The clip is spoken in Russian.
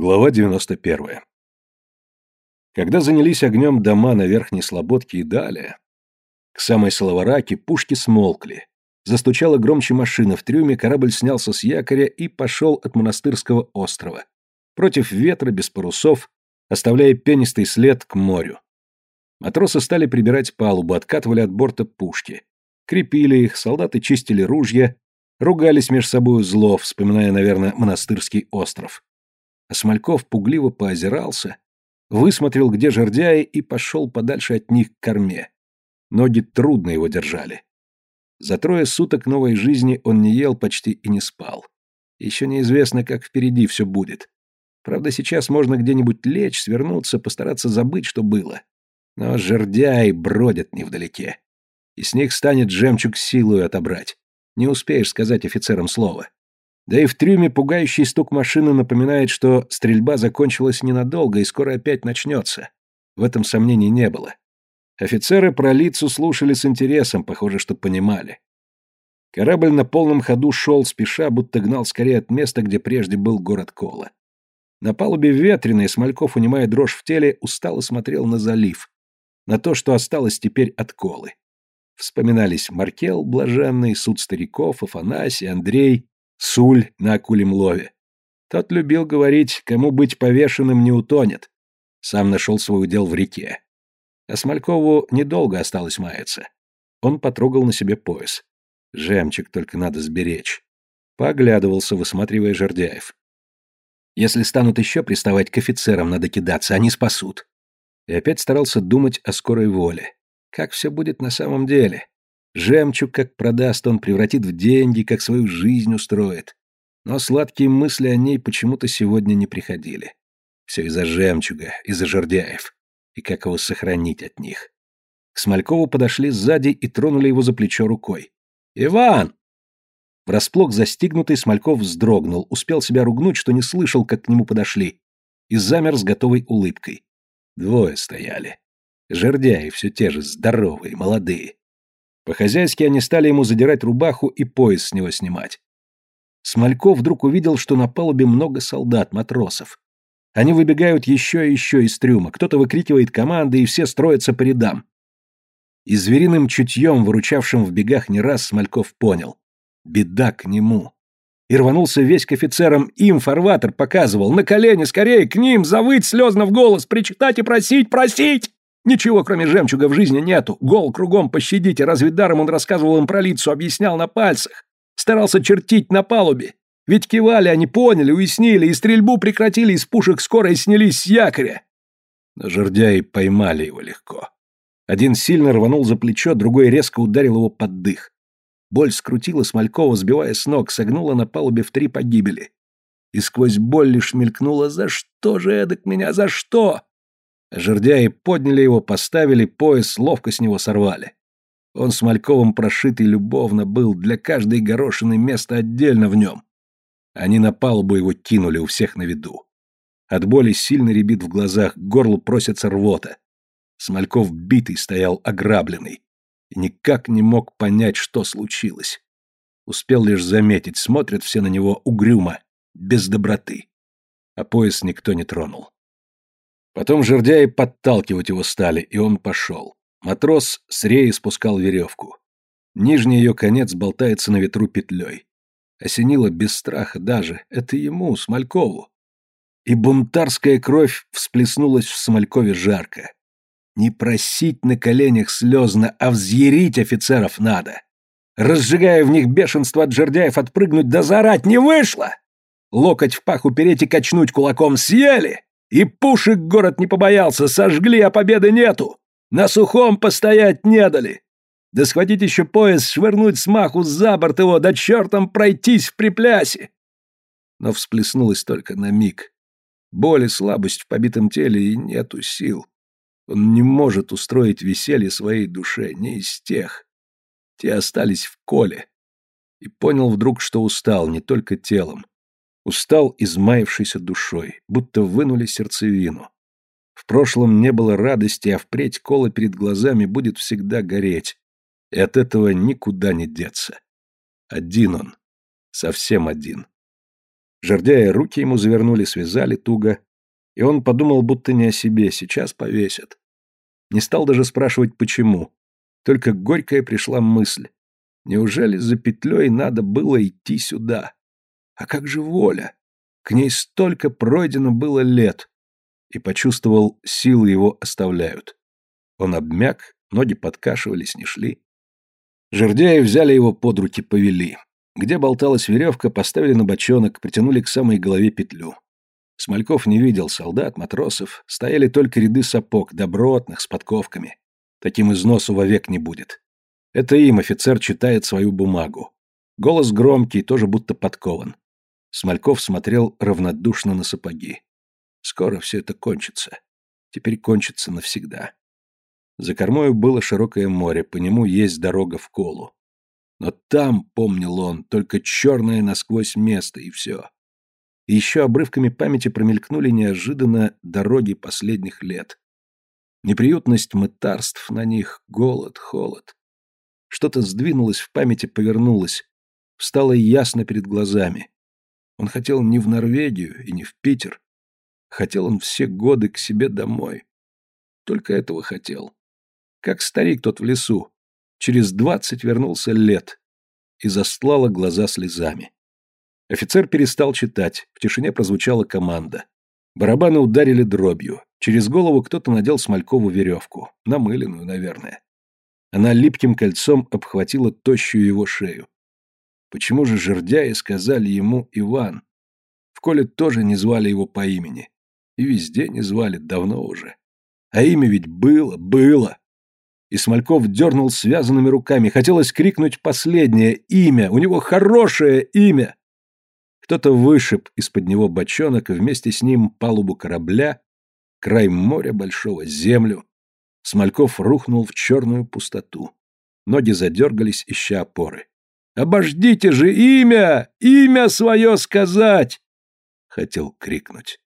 Глава 91. Когда занялись огнем дома на Верхней Слободке и далее, к самой Соловараке пушки смолкли. Застучала громче машина в трюме, корабль снялся с якоря и пошел от монастырского острова. Против ветра, без парусов, оставляя пенистый след к морю. Матросы стали прибирать палубу, откатывали от борта пушки. Крепили их, солдаты чистили ружья, ругались между собою зло, вспоминая, наверное, монастырский остров. А Смольков пугливо поозирался, высмотрел, где жердяи, и пошел подальше от них к корме. Ноги трудно его держали. За трое суток новой жизни он не ел почти и не спал. Еще неизвестно, как впереди все будет. Правда, сейчас можно где-нибудь лечь, свернуться, постараться забыть, что было. Но жердяи бродят невдалеке. И с них станет жемчуг силою отобрать. Не успеешь сказать офицерам слова. Да и в трюме пугающий стук машины напоминает, что стрельба закончилась ненадолго и скоро опять начнется. В этом сомнений не было. Офицеры про лицу слушали с интересом, похоже, что понимали. Корабль на полном ходу шел спеша, будто гнал скорее от места, где прежде был город Кола. На палубе ветреный, Смольков, унимая дрожь в теле, устало смотрел на залив, на то, что осталось теперь от Колы. Вспоминались Маркел, блаженный, суд стариков, Афанасий, Андрей, Суль на акулем лове. Тот любил говорить, кому быть повешенным не утонет. Сам нашел свой удел в реке. А Смолькову недолго осталось маяться. Он потрогал на себе пояс. Жемчуг только надо сберечь. Поглядывался, высматривая жердяев. Если станут еще приставать к офицерам, надо кидаться, они спасут. И опять старался думать о скорой воле. Как все будет на самом деле? Жемчуг, как продаст, он превратит в деньги, как свою жизнь устроит. Но сладкие мысли о ней почему-то сегодня не приходили. Все из-за жемчуга, из-за жердяев. И как его сохранить от них. К Смолькову подошли сзади и тронули его за плечо рукой. «Иван!» Врасплох застигнутый Смольков вздрогнул, успел себя ругнуть, что не слышал, как к нему подошли, и замер с готовой улыбкой. Двое стояли. Жердяи все те же, здоровые, молодые. По-хозяйски они стали ему задирать рубаху и пояс с него снимать. Смольков вдруг увидел, что на палубе много солдат, матросов. Они выбегают еще и еще из трюма, кто-то выкрикивает команды, и все строятся по рядам. И звериным чутьем, выручавшим в бегах не раз, Смольков понял. Беда к нему. И рванулся весь к офицерам, им фарватер показывал. На колени, скорее, к ним, завыть слезно в голос, причитать и просить, просить! Ничего, кроме жемчуга, в жизни нету. Гол кругом, пощадите. Разве даром он рассказывал им про лицу, объяснял на пальцах? Старался чертить на палубе. Ведь кивали, они поняли, уяснили, и стрельбу прекратили, из пушек скоро и снялись с якоря. Но жердяи поймали его легко. Один сильно рванул за плечо, другой резко ударил его под дых. Боль скрутила Смолькова, сбивая с ног, согнула на палубе в три погибели. И сквозь боль лишь мелькнула «За что же эдак меня, за что?» Жердяи подняли его, поставили, пояс ловко с него сорвали. Он с Мальковым прошитый любовно был, для каждой горошины место отдельно в нем. Они на палубу его кинули у всех на виду. От боли сильно рябит в глазах, к горлу просится рвота. Смольков битый стоял ограбленный и никак не мог понять, что случилось. Успел лишь заметить, смотрят все на него угрюмо, без доброты. А пояс никто не тронул. Потом жердяи подталкивать его стали, и он пошел. Матрос с реи спускал веревку. Нижний ее конец болтается на ветру петлей. Осенило без страха даже. Это ему, Смолькову. И бунтарская кровь всплеснулась в Смолькове жарко. Не просить на коленях слезно, а взъярить офицеров надо. Разжигая в них бешенство от жердяев, отпрыгнуть да заорать не вышло. Локоть в пах упереть и качнуть кулаком съели. И пушек город не побоялся, сожгли, а победы нету. На сухом постоять не дали. Да схватить еще пояс, швырнуть смаху за борт его, да чертом пройтись в приплясе. Но всплеснулось только на миг. Боль и слабость в побитом теле, и нету сил. Он не может устроить веселье своей душе, не из тех. Те остались в коле. И понял вдруг, что устал не только телом, Устал измаявшейся душой, будто вынули сердцевину. В прошлом не было радости, а впредь кола перед глазами будет всегда гореть. И от этого никуда не деться. Один он. Совсем один. Жердяя руки ему завернули, связали туго, и он подумал, будто не о себе, сейчас повесят. Не стал даже спрашивать, почему. Только горькая пришла мысль. Неужели за петлей надо было идти сюда? А как же воля? К ней столько пройдено было лет. И почувствовал, силы его оставляют. Он обмяк, ноги подкашивались, не шли. Жердяи взяли его под руки, повели. Где болталась веревка, поставили на бочонок, притянули к самой голове петлю. Смольков не видел солдат, матросов, стояли только ряды сапог, добротных, с подковками. Таким износу вовек не будет. Это им офицер читает свою бумагу. Голос громкий, тоже будто подкован. Смольков смотрел равнодушно на сапоги. Скоро все это кончится. Теперь кончится навсегда. За кормою было широкое море, по нему есть дорога в Колу. Но там, помнил он, только черное насквозь место, и все. И еще обрывками памяти промелькнули неожиданно дороги последних лет. Неприютность мытарств на них, голод, холод. Что-то сдвинулось в памяти, повернулось. Встало ясно перед глазами. Он хотел не в Норвегию и не в Питер. Хотел он все годы к себе домой. Только этого хотел. Как старик тот в лесу. Через двадцать вернулся лет. И застлала глаза слезами. Офицер перестал читать. В тишине прозвучала команда. Барабаны ударили дробью. Через голову кто-то надел Смолькову веревку. Намыленную, наверное. Она липким кольцом обхватила тощую его шею. Почему же жердяи сказали ему Иван? В коле тоже не звали его по имени. И везде не звали, давно уже. А имя ведь было, было. И Смольков дернул связанными руками. Хотелось крикнуть последнее имя. У него хорошее имя. Кто-то вышиб из-под него бочонок, и вместе с ним палубу корабля, край моря большого, землю. Смольков рухнул в черную пустоту. Ноги задергались, ища опоры. «Обождите же имя! Имя свое сказать!» Хотел крикнуть.